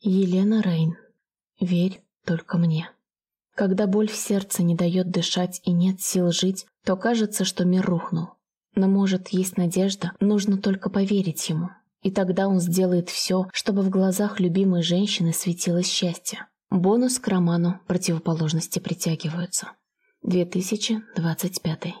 Елена Рейн. Верь только мне. Когда боль в сердце не дает дышать и нет сил жить, то кажется, что мир рухнул. Но может есть надежда, нужно только поверить ему. И тогда он сделает все, чтобы в глазах любимой женщины светилось счастье. Бонус к роману «Противоположности притягиваются». 2025